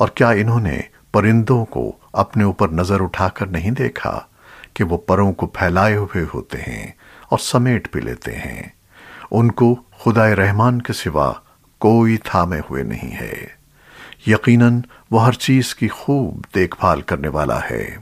اور کیا انہوں نے پرندوں کو اپنے اوپر نظر اٹھا کر نہیں دیکھا کہ وہ پروں کو پھیلائے ہوئے ہوتے ہیں اور سمیٹ بھی لیتے ہیں؟ ان کو خدا رحمان کے سوا کوئی تھامے ہوئے نہیں ہے۔ یقیناً وہ ہر چیز کی خوب دیکھ بھال کرنے والا ہے۔